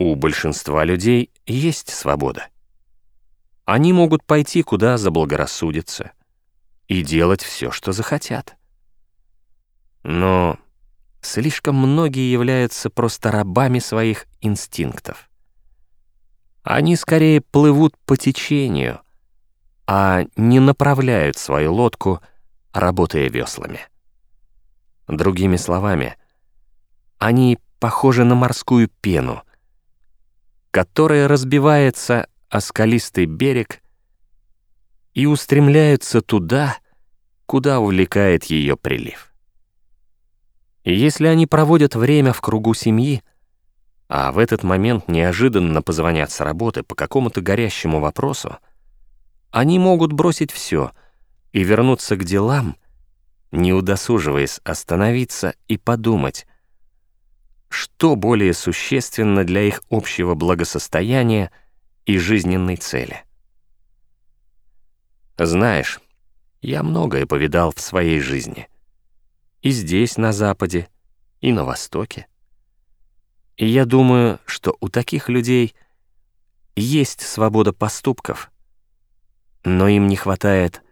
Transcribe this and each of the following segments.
У большинства людей есть свобода. Они могут пойти, куда заблагорассудится, и делать все, что захотят. Но слишком многие являются просто рабами своих инстинктов. Они скорее плывут по течению, а не направляют свою лодку, работая веслами. Другими словами, они похожи на морскую пену, которая разбивается о скалистый берег и устремляются туда, куда увлекает ее прилив. И если они проводят время в кругу семьи, а в этот момент неожиданно позвонят с работы по какому-то горящему вопросу, они могут бросить все и вернуться к делам, не удосуживаясь остановиться и подумать, что более существенно для их общего благосостояния и жизненной цели. Знаешь, я многое повидал в своей жизни. И здесь, на Западе, и на Востоке. И я думаю, что у таких людей есть свобода поступков, но им не хватает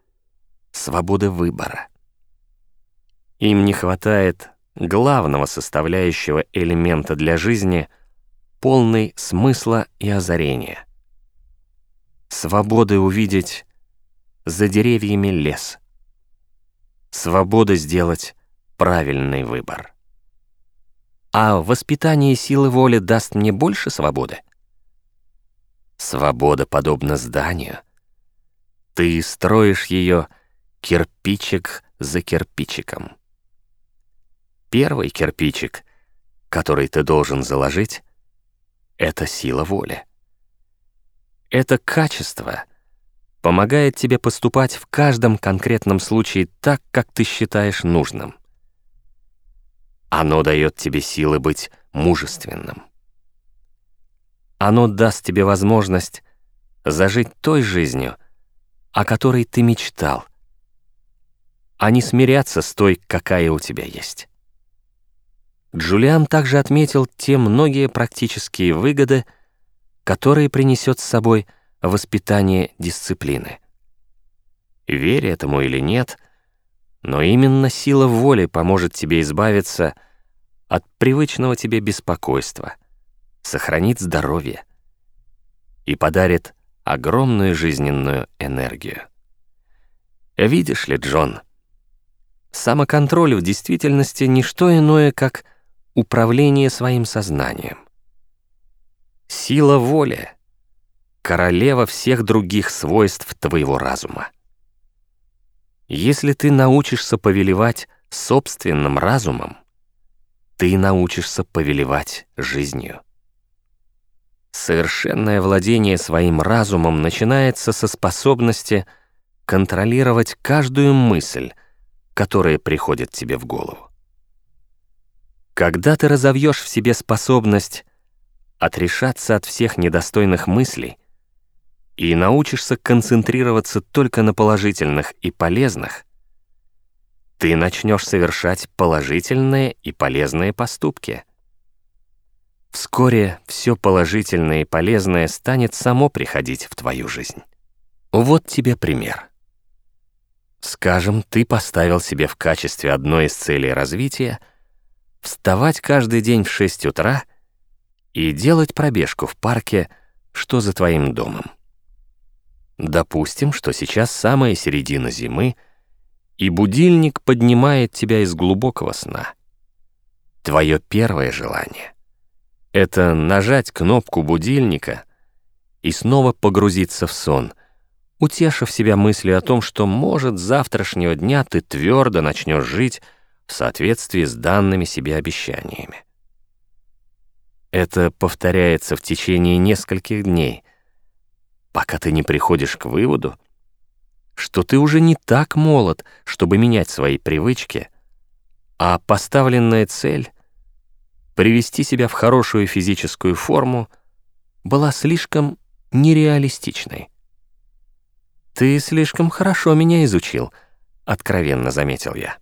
свободы выбора. Им не хватает главного составляющего элемента для жизни, полный смысла и озарения. Свободы увидеть за деревьями лес. Свобода сделать правильный выбор. А воспитание силы воли даст мне больше свободы? Свобода подобна зданию. Ты строишь ее кирпичик за кирпичиком. Первый кирпичик, который ты должен заложить, это сила воли. Это качество помогает тебе поступать в каждом конкретном случае так, как ты считаешь нужным. Оно дает тебе силы быть мужественным. Оно даст тебе возможность зажить той жизнью, о которой ты мечтал, а не смиряться с той, какая у тебя есть. Джулиан также отметил те многие практические выгоды, которые принесет с собой воспитание дисциплины. Верь этому или нет, но именно сила воли поможет тебе избавиться от привычного тебе беспокойства, сохранит здоровье и подарит огромную жизненную энергию. Видишь ли, Джон, самоконтроль в действительности не что иное, как — управление своим сознанием. Сила воли — королева всех других свойств твоего разума. Если ты научишься повелевать собственным разумом, ты научишься повелевать жизнью. Совершенное владение своим разумом начинается со способности контролировать каждую мысль, которая приходит тебе в голову. Когда ты разовьешь в себе способность отрешаться от всех недостойных мыслей и научишься концентрироваться только на положительных и полезных, ты начнешь совершать положительные и полезные поступки. Вскоре все положительное и полезное станет само приходить в твою жизнь. Вот тебе пример. Скажем, ты поставил себе в качестве одной из целей развития — вставать каждый день в 6 утра и делать пробежку в парке, что за твоим домом. Допустим, что сейчас самая середина зимы, и будильник поднимает тебя из глубокого сна. Твое первое желание — это нажать кнопку будильника и снова погрузиться в сон, утешив себя мыслью о том, что, может, с завтрашнего дня ты твердо начнешь жить в соответствии с данными себе обещаниями. Это повторяется в течение нескольких дней, пока ты не приходишь к выводу, что ты уже не так молод, чтобы менять свои привычки, а поставленная цель — привести себя в хорошую физическую форму — была слишком нереалистичной. «Ты слишком хорошо меня изучил», — откровенно заметил я.